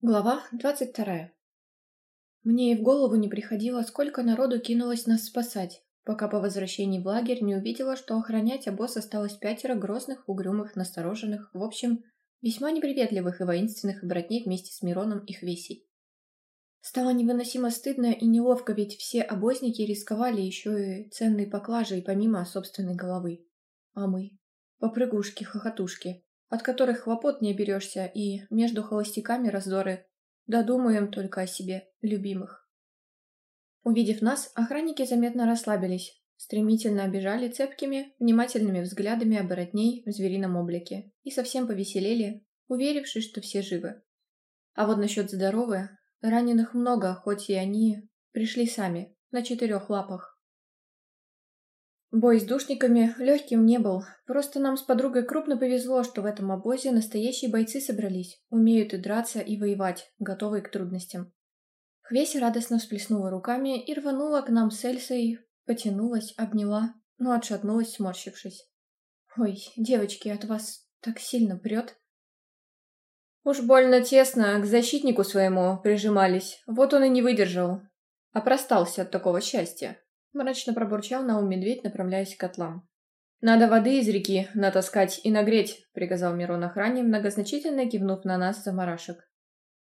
Глава 22. Мне и в голову не приходило, сколько народу кинулось нас спасать, пока по возвращении в лагерь не увидела, что охранять обоз осталось пятеро грозных, угрюмых, настороженных, в общем, весьма неприветливых и воинственных обратней вместе с Мироном и Хвесей. Стало невыносимо стыдно и неловко, ведь все обозники рисковали еще и ценной поклажей помимо собственной головы. А мы? Попрыгушки-хохотушки от которых хлопот не оберешься, и между холостяками раздоры. Додумаем только о себе, любимых. Увидев нас, охранники заметно расслабились, стремительно обижали цепкими, внимательными взглядами оборотней в зверином облике и совсем повеселели, уверившись, что все живы. А вот насчет здоровы, раненых много, хоть и они пришли сами, на четырех лапах. Бой с душниками легким не был. Просто нам с подругой крупно повезло, что в этом обозе настоящие бойцы собрались, умеют и драться, и воевать, готовые к трудностям. Хвесь радостно всплеснула руками и рванула к нам с Эльсой, потянулась, обняла, но отшатнулась, сморщившись. «Ой, девочки, от вас так сильно прет!» Уж больно тесно к защитнику своему прижимались, вот он и не выдержал. Опростался от такого счастья. Мрачно пробурчал на ум медведь, направляясь к котлам. «Надо воды из реки натаскать и нагреть», — приказал Мирон охране, многозначительно кивнув на нас за марашек.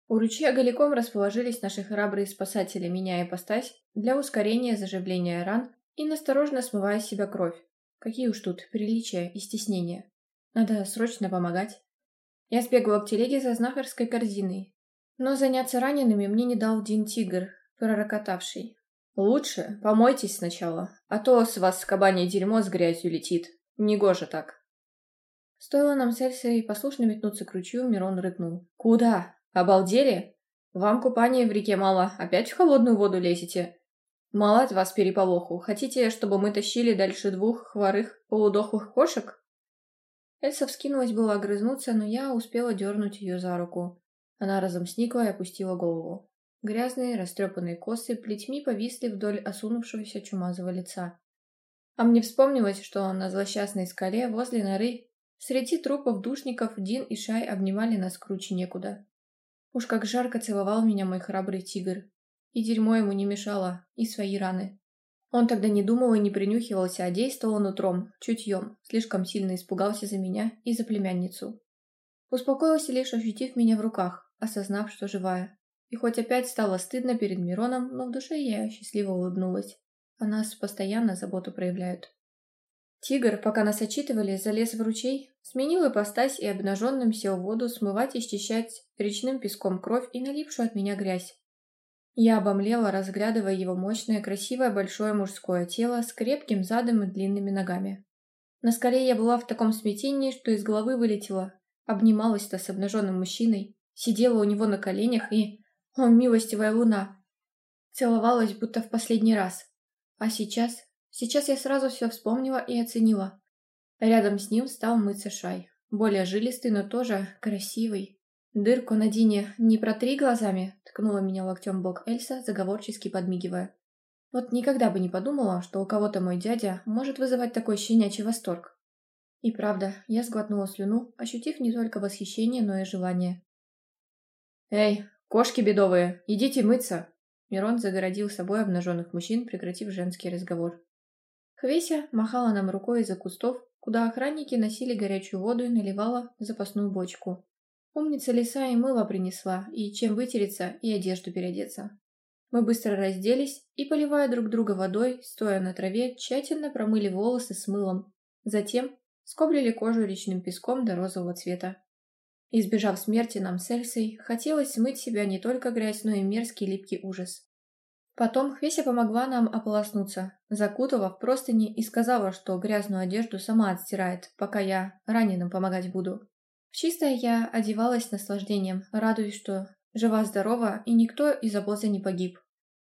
У ручья голиком расположились наши храбрые спасатели, меняя ипостась для ускорения заживления ран и насторожно смывая с себя кровь. Какие уж тут приличия и стеснения. Надо срочно помогать. Я сбегала к телеге за знахарской корзиной. Но заняться ранеными мне не дал Дин Тигр, пророкотавший. «Лучше помойтесь сначала, а то с вас кабанье дерьмо с грязью летит. Негоже так». Стоило нам с Эльсой послушно метнуться к ручью, Мирон рыкнул. «Куда? Обалдели? Вам купание в реке мало, опять в холодную воду лезете? Мало от вас переполоху. Хотите, чтобы мы тащили дальше двух хворых, полудохлых кошек?» Эльса вскинулась было огрызнуться, но я успела дернуть ее за руку. Она разом сникла и опустила голову. Грязные, растрепанные косы плетьми повисли вдоль осунувшегося чумазого лица. А мне вспомнилось, что на злосчастной скале возле норы среди трупов душников Дин и Шай обнимали нас круче некуда. Уж как жарко целовал меня мой храбрый тигр. И дерьмо ему не мешало, и свои раны. Он тогда не думал и не принюхивался, а действовал нутром, чутьем, слишком сильно испугался за меня и за племянницу. Успокоился лишь, ощутив меня в руках, осознав, что живая. И хоть опять стало стыдно перед Мироном, но в душе я счастливо улыбнулась. О нас постоянно заботу проявляют. Тигр, пока нас отчитывали, залез в ручей, сменил ипостась и обнаженным сел в воду смывать и счищать речным песком кровь и налипшую от меня грязь. Я обомлела, разглядывая его мощное, красивое большое мужское тело с крепким задом и длинными ногами. На скале я была в таком смятении, что из головы вылетела, обнималась-то с обнаженным мужчиной, сидела у него на коленях и о, милостивая луна! Целовалась, будто в последний раз. А сейчас? Сейчас я сразу все вспомнила и оценила. Рядом с ним стал мыться шай. Более жилистый, но тоже красивый. «Дырку на Дине не протри глазами», — ткнула меня локтем бок Эльса, заговорчески подмигивая. Вот никогда бы не подумала, что у кого-то мой дядя может вызывать такой щенячий восторг. И правда, я сглотнула слюну, ощутив не только восхищение, но и желание. «Эй, «Кошки бедовые, идите мыться!» Мирон загородил собой обнаженных мужчин, прекратив женский разговор. Хвеся махала нам рукой из-за кустов, куда охранники носили горячую воду и наливала в запасную бочку. Умница лиса и мыло принесла, и чем вытереться, и одежду переодеться. Мы быстро разделись и, поливая друг друга водой, стоя на траве, тщательно промыли волосы с мылом. Затем скоблили кожу речным песком до розового цвета. Избежав смерти нам с Эльсой, хотелось смыть себя не только грязь, но и мерзкий липкий ужас. Потом Хвеся помогла нам ополоснуться, закутала в простыни и сказала, что грязную одежду сама отстирает, пока я раненым помогать буду. В чистое я одевалась с наслаждением, радуясь, что жива-здорова и никто из обоза не погиб.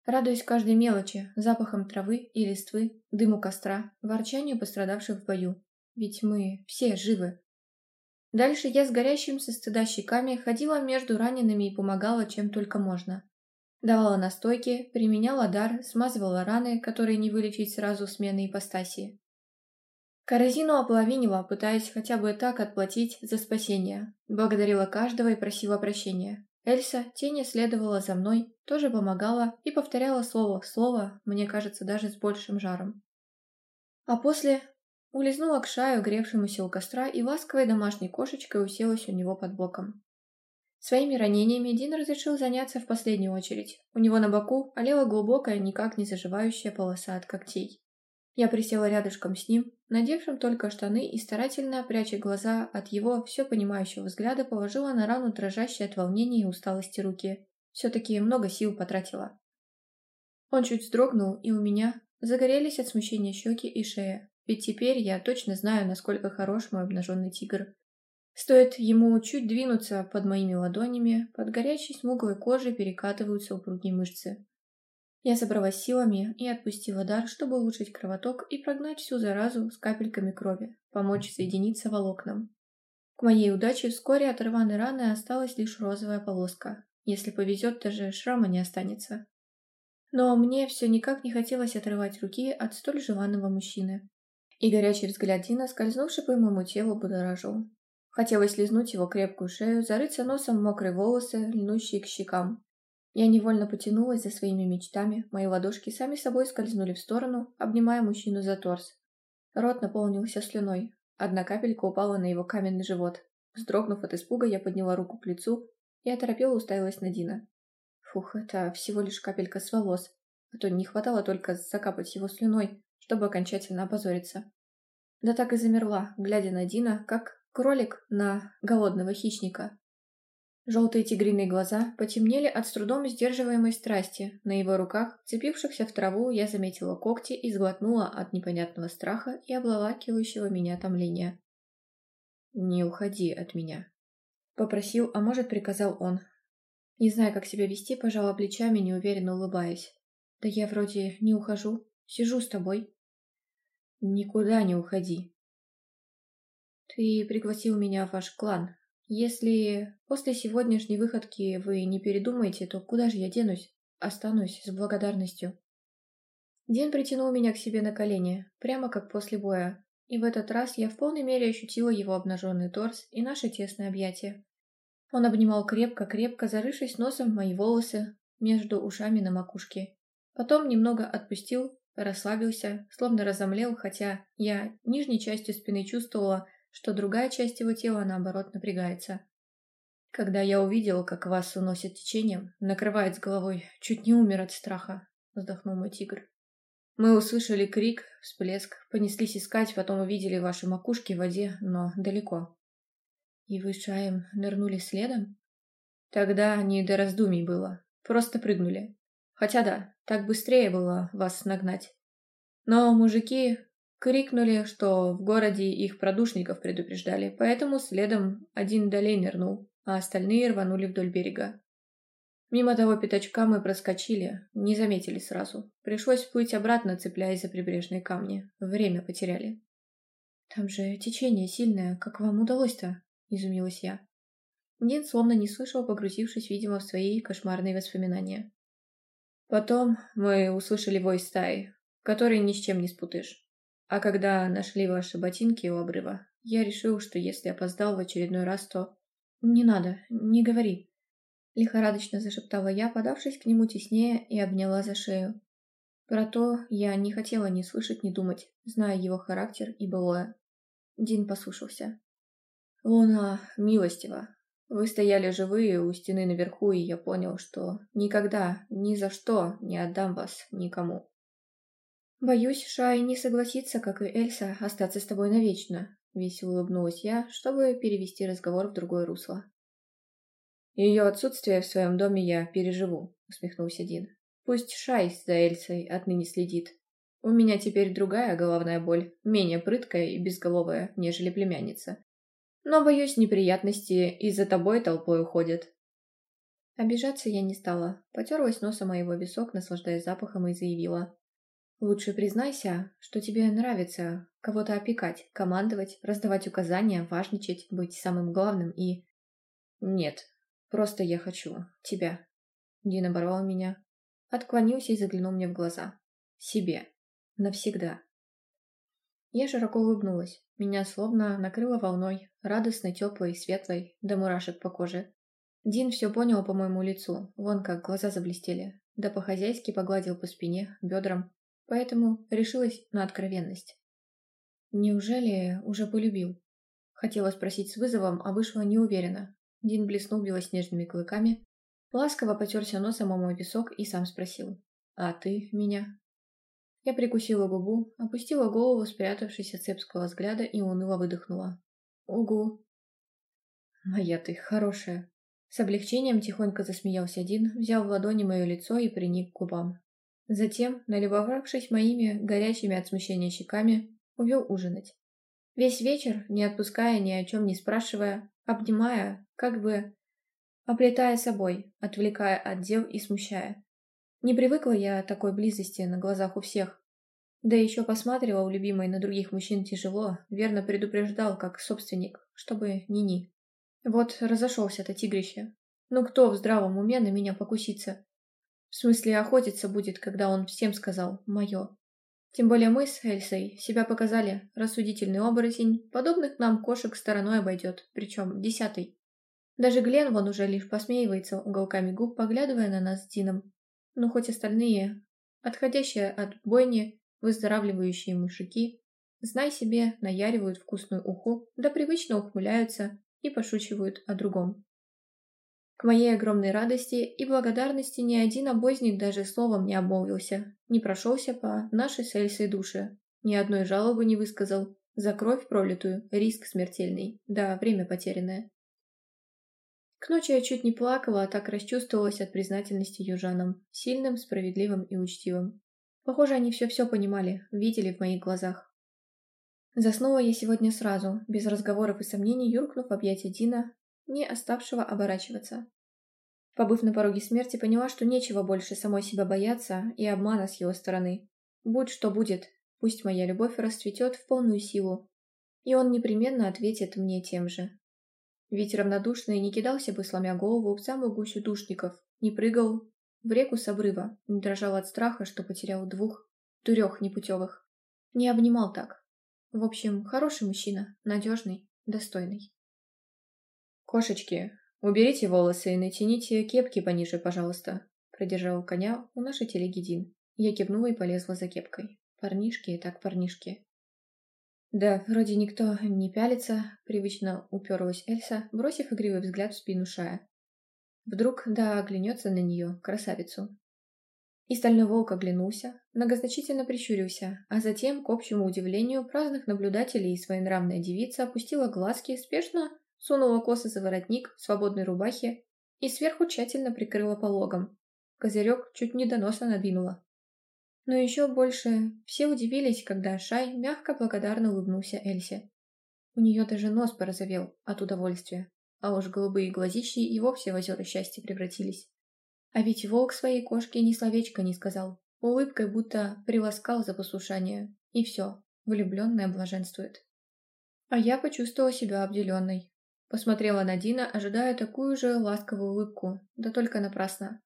Радуясь каждой мелочи, запахом травы и листвы, дыму костра, ворчанию пострадавших в бою. Ведь мы все живы, Дальше я с горящим со стыда щеками ходила между ранеными и помогала чем только можно. Давала настойки, применяла дар, смазывала раны, которые не вылечить сразу смены ипостаси. Корзину ополовинила, пытаясь хотя бы так отплатить за спасение. Благодарила каждого и просила прощения. Эльса тени следовала за мной, тоже помогала и повторяла слово в слово, мне кажется, даже с большим жаром. А после Улизнула к шаю, гревшемуся у костра, и ласковой домашней кошечкой уселась у него под боком. Своими ранениями Дин разрешил заняться в последнюю очередь. У него на боку олела глубокая, никак не заживающая полоса от когтей. Я присела рядышком с ним, надевшим только штаны и старательно, пряча глаза от его все понимающего взгляда, положила на рану дрожащие от волнения и усталости руки. Все-таки много сил потратила. Он чуть вздрогнул, и у меня загорелись от смущения щеки и шея. Ведь теперь я точно знаю, насколько хорош мой обнаженный тигр. Стоит ему чуть двинуться под моими ладонями, под горячей смуглой кожей перекатываются упругие мышцы. Я собралась силами и отпустила дар, чтобы улучшить кровоток и прогнать всю заразу с капельками крови, помочь соединиться волокнам. К моей удаче вскоре от рваной раны осталась лишь розовая полоска. Если повезет, даже шрама не останется. Но мне все никак не хотелось отрывать руки от столь желанного мужчины и горячий взгляд Дина, скользнувший по моему телу, будоражил. Хотелось лизнуть его крепкую шею, зарыться носом в мокрые волосы, льнущие к щекам. Я невольно потянулась за своими мечтами, мои ладошки сами собой скользнули в сторону, обнимая мужчину за торс. Рот наполнился слюной, одна капелька упала на его каменный живот. Вздрогнув от испуга, я подняла руку к лицу и оторопела уставилась на Дина. Фух, это всего лишь капелька с волос, а то не хватало только закапать его слюной, чтобы окончательно опозориться. Да так и замерла, глядя на Дина, как кролик на голодного хищника. Желтые тигриные глаза потемнели от с трудом сдерживаемой страсти. На его руках, цепившихся в траву, я заметила когти и сглотнула от непонятного страха и облалакивающего меня томления. «Не уходи от меня», — попросил, а может, приказал он. Не зная, как себя вести, пожала плечами, неуверенно улыбаясь. «Да я вроде не ухожу. Сижу с тобой». «Никуда не уходи». «Ты пригласил меня в ваш клан. Если после сегодняшней выходки вы не передумаете, то куда же я денусь? Останусь с благодарностью». Ден притянул меня к себе на колени, прямо как после боя, и в этот раз я в полной мере ощутила его обнаженный торс и наше тесное объятие. Он обнимал крепко-крепко, зарывшись носом в мои волосы между ушами на макушке. Потом немного отпустил, расслабился, словно разомлел, хотя я нижней частью спины чувствовала, что другая часть его тела, наоборот, напрягается. Когда я увидел, как вас уносит течением, накрывает с головой, чуть не умер от страха, вздохнул мой тигр. Мы услышали крик, всплеск, понеслись искать, потом увидели ваши макушки в воде, но далеко. И вы шаем нырнули следом? Тогда не до раздумий было, просто прыгнули. Хотя да, так быстрее было вас нагнать. Но мужики крикнули, что в городе их продушников предупреждали, поэтому следом один долей нырнул, а остальные рванули вдоль берега. Мимо того пятачка мы проскочили, не заметили сразу. Пришлось плыть обратно, цепляясь за прибрежные камни. Время потеряли. «Там же течение сильное. Как вам удалось-то?» — изумилась я. Дин словно не слышал, погрузившись, видимо, в свои кошмарные воспоминания. Потом мы услышали вой стаи, который ни с чем не спутаешь. А когда нашли ваши ботинки у обрыва, я решил, что если опоздал в очередной раз, то... «Не надо, не говори», — лихорадочно зашептала я, подавшись к нему теснее и обняла за шею. Про то я не хотела ни слышать, ни думать, зная его характер и былое. Дин послушался. «Луна милостива, вы стояли живые у стены наверху, и я понял, что никогда, ни за что не отдам вас никому. Боюсь, Шай не согласится, как и Эльса, остаться с тобой навечно, весело улыбнулась я, чтобы перевести разговор в другое русло. Ее отсутствие в своем доме я переживу, усмехнулся Дин. Пусть Шай за Эльсой отныне следит. У меня теперь другая головная боль, менее прыткая и безголовая, нежели племянница но, боюсь, неприятности и за тобой толпой уходят». Обижаться я не стала, потерлась носом моего висок, наслаждаясь запахом, и заявила. «Лучше признайся, что тебе нравится кого-то опекать, командовать, раздавать указания, важничать, быть самым главным и...» «Нет, просто я хочу тебя». Дина оборвал меня, отклонился и заглянул мне в глаза. «Себе. Навсегда». Я широко улыбнулась. Меня словно накрыло волной, радостной, теплой, светлой, до мурашек по коже. Дин все понял по моему лицу, вон как глаза заблестели. Да по-хозяйски погладил по спине, бедрам. Поэтому решилась на откровенность. «Неужели уже полюбил?» Хотела спросить с вызовом, а вышла неуверенно. Дин блеснул белоснежными клыками, ласково потерся носом о мой висок и сам спросил. «А ты меня?» Я прикусила губу, опустила голову, спрятавшись от цепского взгляда, и уныло выдохнула. «Угу!» «Моя ты хорошая!» С облегчением тихонько засмеялся Дин, взял в ладони мое лицо и приник к губам. Затем, налюбовавшись моими горячими от смущения щеками, увел ужинать. Весь вечер, не отпуская ни о чем не спрашивая, обнимая, как бы оплетая собой, отвлекая от дел и смущая. Не привыкла я такой близости на глазах у всех. Да еще посматривал любимой на других мужчин тяжело, верно предупреждал, как собственник, чтобы ни-ни. Вот разошелся-то тигрище. Ну кто в здравом уме на меня покусится? В смысле, охотиться будет, когда он всем сказал «моё». Тем более мы с Эльсой себя показали, рассудительный оборотень, подобных нам кошек стороной обойдет, причем десятый. Даже Глен вон уже лишь посмеивается уголками губ, поглядывая на нас с Дином но хоть остальные, отходящие от бойни, выздоравливающие мужики, знай себе, наяривают вкусную уху, да привычно ухмыляются и пошучивают о другом. К моей огромной радости и благодарности ни один обозник даже словом не обмолвился, не прошелся по нашей с душе, ни одной жалобы не высказал, за кровь пролитую, риск смертельный, да время потерянное. К ночи я чуть не плакала, а так расчувствовалась от признательности южанам. Сильным, справедливым и учтивым. Похоже, они все-все понимали, видели в моих глазах. Заснула я сегодня сразу, без разговоров и сомнений, юркнув в объятия Дина, не оставшего оборачиваться. Побыв на пороге смерти, поняла, что нечего больше самой себя бояться и обмана с его стороны. Будь что будет, пусть моя любовь расцветет в полную силу. И он непременно ответит мне тем же. Ведь равнодушный не кидался бы, сломя голову, в самую гущу душников, не прыгал в реку с обрыва, не дрожал от страха, что потерял двух, трех непутевых. Не обнимал так. В общем, хороший мужчина, надежный, достойный. «Кошечки, уберите волосы и натяните кепки пониже, пожалуйста», продержал коня у нашей телеги Дин. Я кивнула и полезла за кепкой. «Парнишки, так парнишки. «Да, вроде никто не пялится», — привычно уперлась Эльса, бросив игривый взгляд в спину Шая. Вдруг да оглянется на нее, красавицу. И стальной волк оглянулся, многозначительно прищурился, а затем, к общему удивлению праздных наблюдателей, и своенравная девица опустила глазки, спешно сунула косы за воротник свободной рубахи и сверху тщательно прикрыла пологом. Козырек чуть не до носа надвинула. Но еще больше все удивились, когда Шай мягко благодарно улыбнулся Эльсе. У нее даже нос порозовел от удовольствия, а уж голубые глазищи и вовсе в озеро счастья превратились. А ведь волк своей кошке ни словечко не сказал, улыбкой будто приласкал за послушание. И все, влюбленная блаженствует. А я почувствовала себя обделенной. Посмотрела на Дина, ожидая такую же ласковую улыбку, да только напрасно.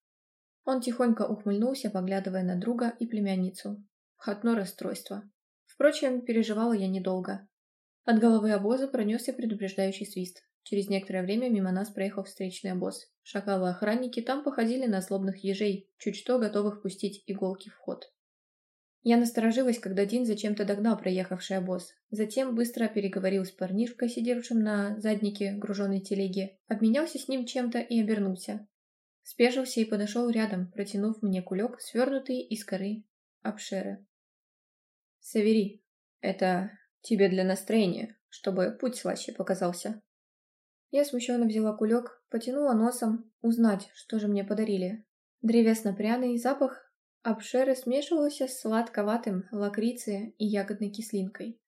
Он тихонько ухмыльнулся, поглядывая на друга и племянницу. Входное расстройство. Впрочем, переживала я недолго. От головы обоза пронесся предупреждающий свист. Через некоторое время мимо нас проехал встречный обоз. Шакалы-охранники там походили на злобных ежей, чуть что готовых пустить иголки в ход. Я насторожилась, когда Дин зачем-то догнал проехавший обоз. Затем быстро переговорил с парнишкой, сидевшим на заднике груженной телеги, обменялся с ним чем-то и обернулся спешился и подошел рядом, протянув мне кулек, свернутый из коры обшеры. «Савери, это тебе для настроения, чтобы путь слаще показался». Я смущенно взяла кулек, потянула носом, узнать, что же мне подарили. Древесно-пряный запах обшеры смешивался с сладковатым лакрицей и ягодной кислинкой.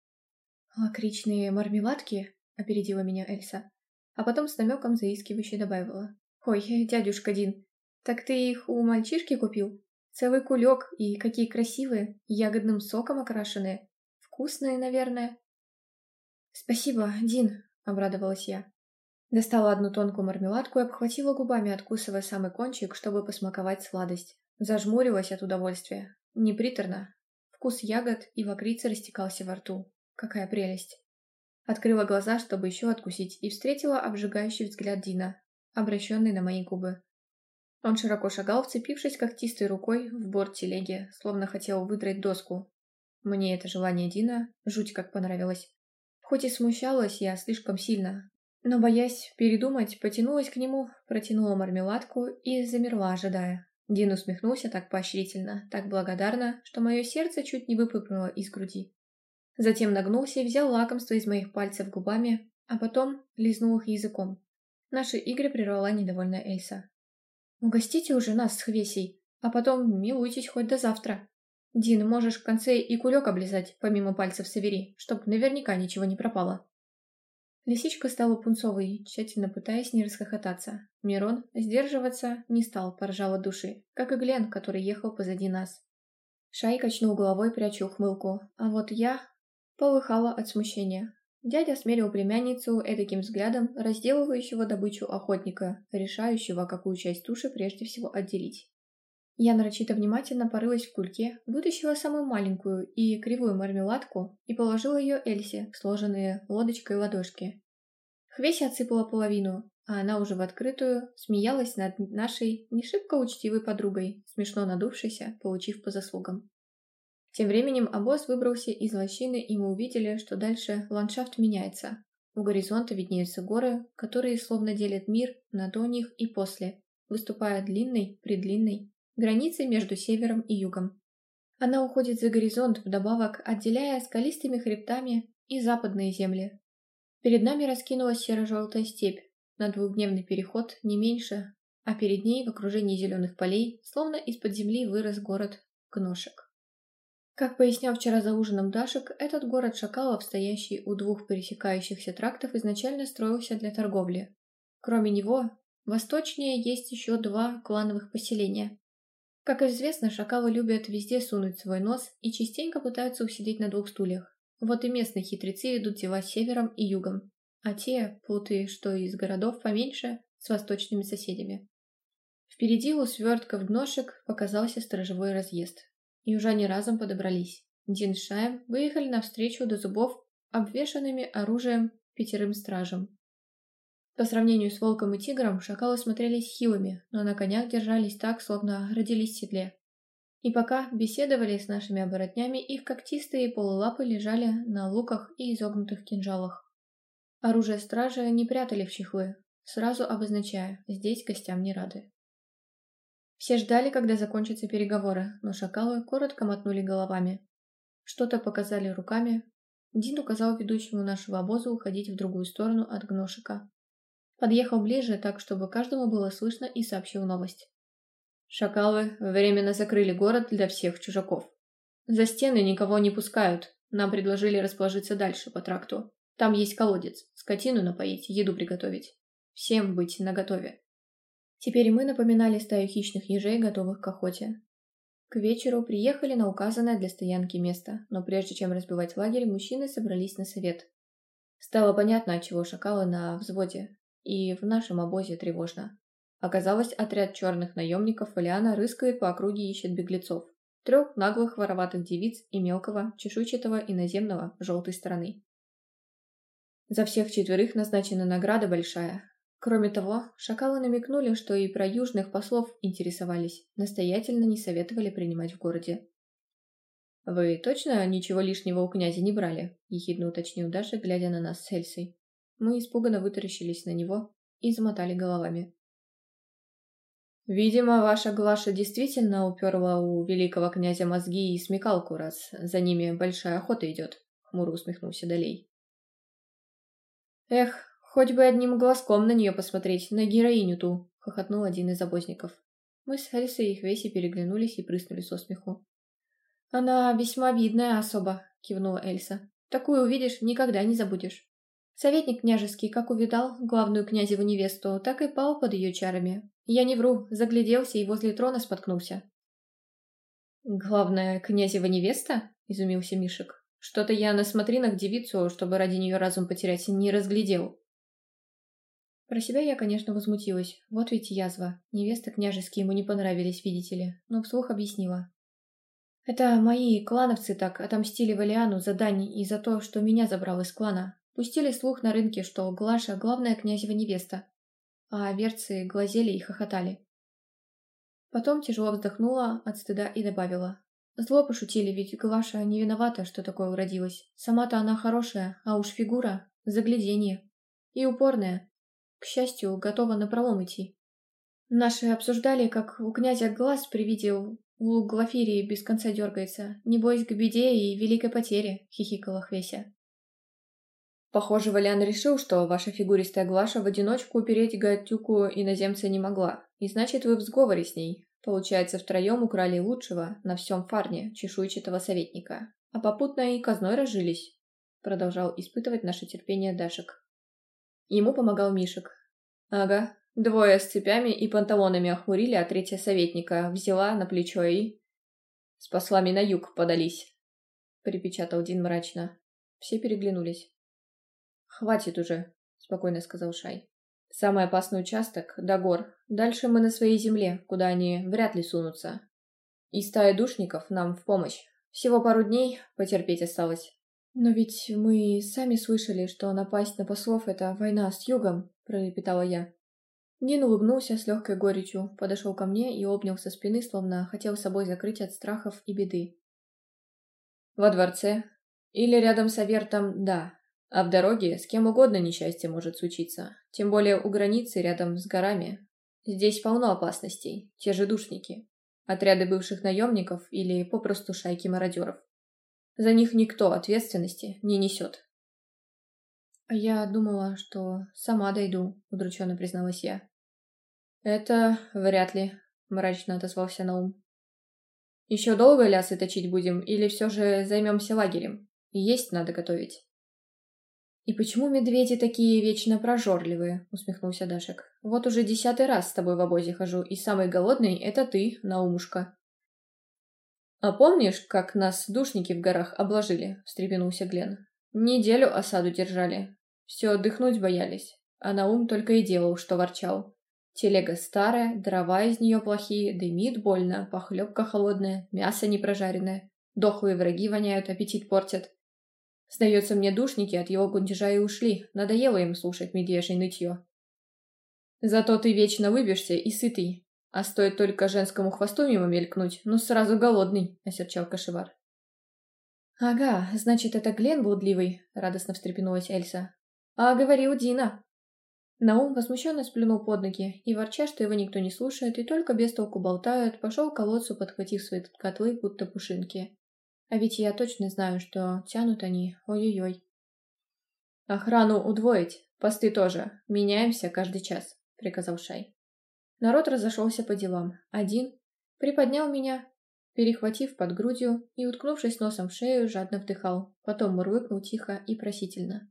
«Лакричные мармеладки?» — опередила меня Эльса, а потом с намеком заискивающе добавила. «Ой, дядюшка Дин, так ты их у мальчишки купил? Целый кулек, и какие красивые, ягодным соком окрашенные. Вкусные, наверное». «Спасибо, Дин», — обрадовалась я. Достала одну тонкую мармеладку и обхватила губами, откусывая самый кончик, чтобы посмаковать сладость. Зажмурилась от удовольствия. Не приторно. Вкус ягод и вакрицы растекался во рту. Какая прелесть. Открыла глаза, чтобы еще откусить, и встретила обжигающий взгляд Дина, обращенный на мои губы. Он широко шагал, вцепившись когтистой рукой в борт телеги, словно хотел выдрать доску. Мне это желание Дина жуть как понравилось. Хоть и смущалась я слишком сильно, но, боясь передумать, потянулась к нему, протянула мармеладку и замерла, ожидая. Дин усмехнулся так поощрительно, так благодарно, что мое сердце чуть не выпрыгнуло из груди. Затем нагнулся и взял лакомство из моих пальцев губами, а потом лизнул их языком. Наши игры прервала недовольная Эльса. «Угостите уже нас с Хвесей, а потом милуйтесь хоть до завтра. Дин, можешь в конце и кулек облизать, помимо пальцев собери, чтоб наверняка ничего не пропало». Лисичка стала пунцовой, тщательно пытаясь не расхохотаться. Мирон сдерживаться не стал, поржал души, как и Глен, который ехал позади нас. Шай качнул головой, пряча ухмылку, а вот я полыхала от смущения. Дядя смерил племянницу эдаким взглядом, разделывающего добычу охотника, решающего, какую часть туши прежде всего отделить. Я нарочито внимательно порылась в кульке, вытащила самую маленькую и кривую мармеладку и положила ее Эльсе сложенные лодочкой ладошки. Хвеся отсыпала половину, а она уже в открытую смеялась над нашей не шибко учтивой подругой, смешно надувшейся, получив по заслугам. Тем временем обоз выбрался из лощины, и мы увидели, что дальше ландшафт меняется. У горизонта виднеются горы, которые словно делят мир на до них и после, выступая длинной, предлинной, границей между севером и югом. Она уходит за горизонт, вдобавок отделяя скалистыми хребтами и западные земли. Перед нами раскинулась серо-желтая степь, на двухдневный переход не меньше, а перед ней в окружении зеленых полей, словно из-под земли вырос город Кношек. Как пояснял вчера за ужином Дашек, этот город шакалов, стоящий у двух пересекающихся трактов, изначально строился для торговли. Кроме него, восточнее есть еще два клановых поселения. Как известно, шакалы любят везде сунуть свой нос и частенько пытаются усидеть на двух стульях. Вот и местные хитрецы идут дела севером и югом, а те, плуты, что из городов поменьше, с восточными соседями. Впереди у свертков дношек показался сторожевой разъезд, Южане разом подобрались. Дин Шаем выехали навстречу до зубов, обвешанными оружием пятерым стражам. По сравнению с волком и тигром, шакалы смотрелись хилыми, но на конях держались так, словно родились в седле. И пока беседовали с нашими оборотнями, их когтистые полулапы лежали на луках и изогнутых кинжалах. Оружие стражи не прятали в чехлы, сразу обозначая, здесь гостям не рады. Все ждали, когда закончатся переговоры, но шакалы коротко мотнули головами. Что-то показали руками. Дин указал ведущему нашего обоза уходить в другую сторону от гношика. Подъехал ближе, так, чтобы каждому было слышно, и сообщил новость. «Шакалы временно закрыли город для всех чужаков. За стены никого не пускают, нам предложили расположиться дальше по тракту. Там есть колодец, скотину напоить, еду приготовить. Всем быть наготове. Теперь мы напоминали стаю хищных ежей, готовых к охоте. К вечеру приехали на указанное для стоянки место, но прежде чем разбивать лагерь, мужчины собрались на совет. Стало понятно, отчего шакалы на взводе, и в нашем обозе тревожно. Оказалось, отряд черных наемников Валиана рыскает по округе и ищет беглецов. Трех наглых вороватых девиц и мелкого, чешуйчатого и наземного, желтой стороны. За всех четверых назначена награда большая, Кроме того, шакалы намекнули, что и про южных послов интересовались, настоятельно не советовали принимать в городе. «Вы точно ничего лишнего у князя не брали?» – ехидно уточнил Даша, глядя на нас с Эльсой. Мы испуганно вытаращились на него и замотали головами. «Видимо, ваша Глаша действительно уперла у великого князя мозги и смекалку, раз за ними большая охота идет», — хмуро усмехнулся Долей. «Эх, «Хоть бы одним глазком на нее посмотреть, на героиню ту!» — хохотнул один из обозников. Мы с и их веси переглянулись и прыснули со смеху. «Она весьма видная особа», — кивнула Эльса. «Такую увидишь, никогда не забудешь». Советник княжеский, как увидал главную князеву невесту, так и пал под ее чарами. Я не вру, загляделся и возле трона споткнулся. «Главная князева невеста?» — изумился Мишек. «Что-то я на смотринах девицу, чтобы ради нее разум потерять, не разглядел». Про себя я, конечно, возмутилась. Вот ведь язва. Невесты княжеские ему не понравились, видите ли. Но вслух объяснила. Это мои клановцы так отомстили Валиану за дань и за то, что меня забрал из клана. Пустили слух на рынке, что Глаша – главная князева невеста. А верцы глазели и хохотали. Потом тяжело вздохнула от стыда и добавила. Зло пошутили, ведь Глаша не виновата, что такое уродилась. Сама-то она хорошая, а уж фигура – загляденье. И упорная, к счастью, готова на пролом идти. Наши обсуждали, как у князя глаз при виде у Глафирии без конца дергается. Небось, к беде и великой потере, хихикала Хвеся. Похоже, Валян решил, что ваша фигуристая Глаша в одиночку упереть Гатюку иноземца не могла. И значит, вы в сговоре с ней. Получается, втроем украли лучшего на всем фарне чешуйчатого советника. А попутно и казной разжились. Продолжал испытывать наше терпение Дашек. Ему помогал Мишек. «Ага, двое с цепями и панталонами охмурили, а третья советника взяла на плечо и...» «С послами на юг подались», — припечатал Дин мрачно. Все переглянулись. «Хватит уже», — спокойно сказал Шай. «Самый опасный участок — до гор. Дальше мы на своей земле, куда они вряд ли сунутся. И стая душников нам в помощь. Всего пару дней потерпеть осталось. «Но ведь мы сами слышали, что напасть на послов — это война с югом», — пролепетала я. Нин улыбнулся с легкой горечью, подошел ко мне и обнял со спины, словно хотел собой закрыть от страхов и беды. «Во дворце или рядом с Авертом — да, а в дороге с кем угодно несчастье может случиться, тем более у границы рядом с горами. Здесь полно опасностей, те же душники, отряды бывших наемников или попросту шайки мародеров. За них никто ответственности не несет. «Я думала, что сама дойду», — удрученно призналась я. «Это вряд ли», — мрачно отозвался Наум. «Еще долго лясы точить будем или все же займемся лагерем? Есть надо готовить». «И почему медведи такие вечно прожорливые?» — усмехнулся Дашек. «Вот уже десятый раз с тобой в обозе хожу, и самый голодный — это ты, Наумушка». «А помнишь, как нас душники в горах обложили?» — встрепенулся Глен. «Неделю осаду держали. Все отдыхнуть боялись. А на ум только и делал, что ворчал. Телега старая, дрова из нее плохие, дымит больно, похлебка холодная, мясо не прожаренное. Дохлые враги воняют, аппетит портят. Сдается мне, душники от его гундежа и ушли. Надоело им слушать медвежье нытье. Зато ты вечно выбьешься и сытый. А стоит только женскому хвосту мимо мелькнуть, ну сразу голодный, осерчал кошевар. «Ага, значит, это Глен блудливый», — радостно встрепенулась Эльса. «А говорил Дина». Наум возмущенно сплюнул под ноги и, ворча, что его никто не слушает и только без толку болтают, пошел к колодцу, подхватив свои котлы, будто пушинки. А ведь я точно знаю, что тянут они, ой-ой-ой. «Охрану удвоить, посты тоже, меняемся каждый час», — приказал Шай. Народ разошелся по делам. Один приподнял меня, перехватив под грудью и, уткнувшись носом в шею, жадно вдыхал, потом мурлыкнул тихо и просительно.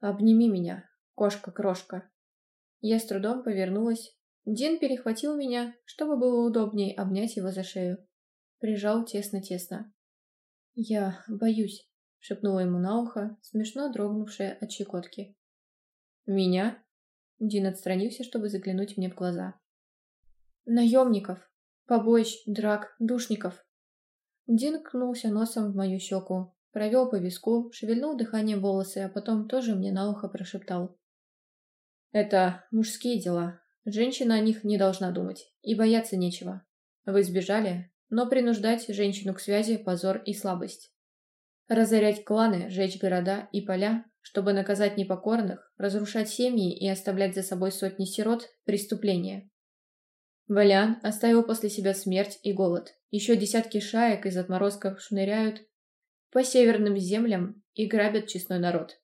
«Обними меня, кошка-крошка!» Я с трудом повернулась. Дин перехватил меня, чтобы было удобнее обнять его за шею. Прижал тесно-тесно. «Я боюсь», — шепнула ему на ухо, смешно дрогнувшая от щекотки. «Меня?» Дин отстранился, чтобы заглянуть мне в глаза. «Наемников! Побоищ, драк, душников!» Дин кнулся носом в мою щеку, провел по виску, шевельнул дыханием волосы, а потом тоже мне на ухо прошептал. «Это мужские дела. Женщина о них не должна думать, и бояться нечего. Вы сбежали, но принуждать женщину к связи – позор и слабость разорять кланы, жечь города и поля, чтобы наказать непокорных, разрушать семьи и оставлять за собой сотни сирот – преступление. Валян оставил после себя смерть и голод. Еще десятки шаек из отморозков шныряют по северным землям и грабят честной народ.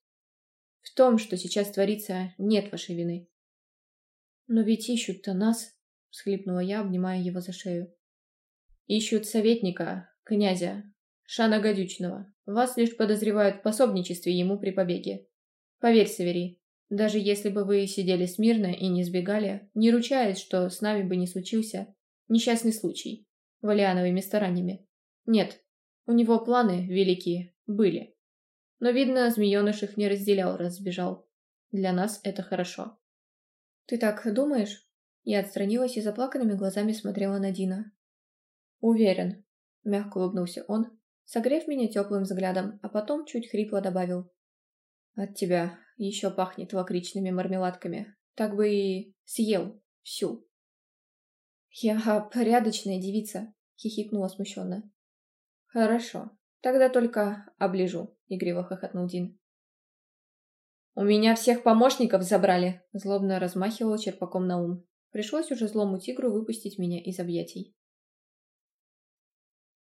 В том, что сейчас творится, нет вашей вины. «Но ведь ищут-то нас», — всхлипнула я, обнимая его за шею. «Ищут советника, князя, Шана Гадючного. Вас лишь подозревают в пособничестве ему при побеге. Поверь, Савери, даже если бы вы сидели смирно и не сбегали, не ручаясь, что с нами бы не случился несчастный случай валиановыми стараниями. Нет, у него планы великие были. Но, видно, змееныш их не разделял, разбежал. Для нас это хорошо. «Ты так думаешь?» Я отстранилась и заплаканными глазами смотрела на Дина. «Уверен», — мягко улыбнулся он, согрев меня теплым взглядом, а потом чуть хрипло добавил. «От тебя еще пахнет лакричными мармеладками. Так бы и съел всю». «Я порядочная девица», — хихикнула смущенно. «Хорошо, тогда только оближу», — игриво хохотнул Дин. «У меня всех помощников забрали!» — злобно размахивал черпаком на ум. Пришлось уже злому тигру выпустить меня из объятий.